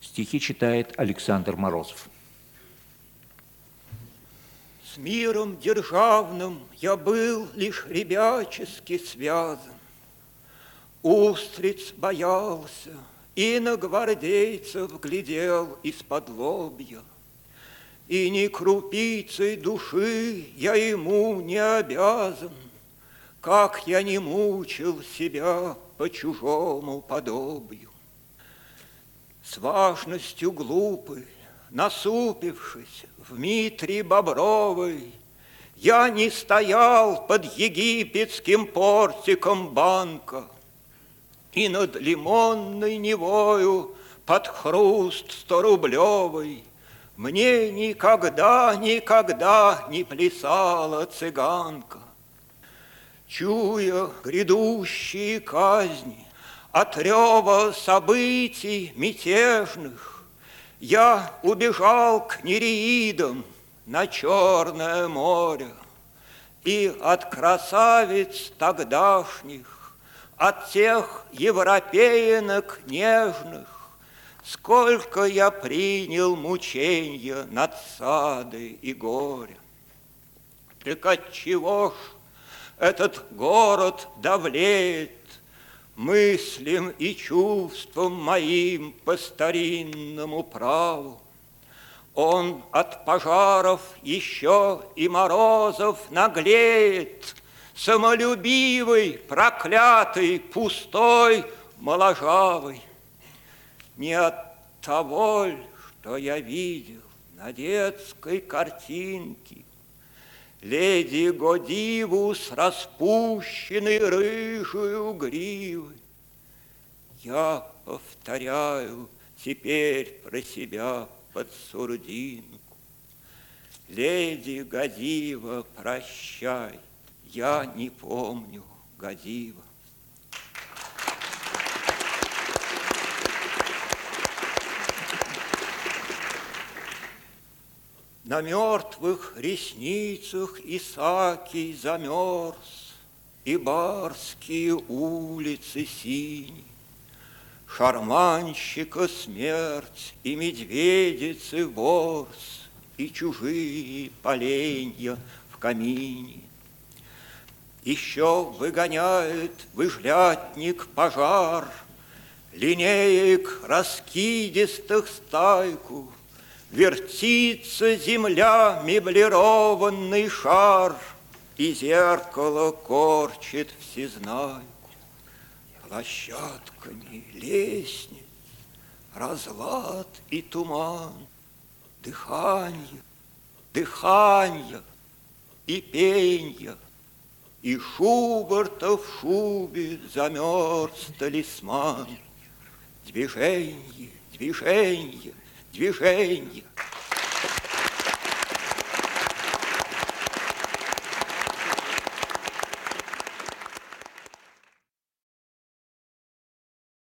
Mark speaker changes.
Speaker 1: Стихи читает Александр Морозов.
Speaker 2: С миром державным я был лишь ребячески связан. Устриц боялся и на гвардейцев глядел из-под лобья. И ни крупицей души я ему не обязан, Как я не мучил себя по чужому подобию. С важностью глупой насупившись в Митре Бобровой, я не стоял под египетским портиком банка, И над лимонной невою под хруст сторублевой Мне никогда, никогда не плясала цыганка. Чуя грядущие казни от рева событий мятежных, я убежал к нереидам на Черное море, И от красавиц тогдашних, от тех европеянок нежных, Сколько я принял мученья над сады и горе. Так отчего ж этот город давлеет мыслям и чувствам моим по старинному праву. Он от пожаров еще и морозов наглеет, Самолюбивый, проклятый, пустой, моложавый. Не от того что я видел на детской картинке, Леди Годиву с распущенной рыжую гривой. Я повторяю теперь про себя под сурдинку. Леди Годива, прощай, я не помню Годива. На мертвых ресницах Исаакий замерз, И барские улицы сини. Шарманщика смерть и медведицы ворс, И чужие поленья в камине. Еще выгоняет выжлятник пожар, Линеек раскидистых стайку — Вертится земля, меблированный шар, И зеркало корчит всезнайку. Площадками лестниц, разлад и туман, Дыханье, дыханье и пенье, И Шубарта в шубе замерз талисман. Движенье, движенье, движение.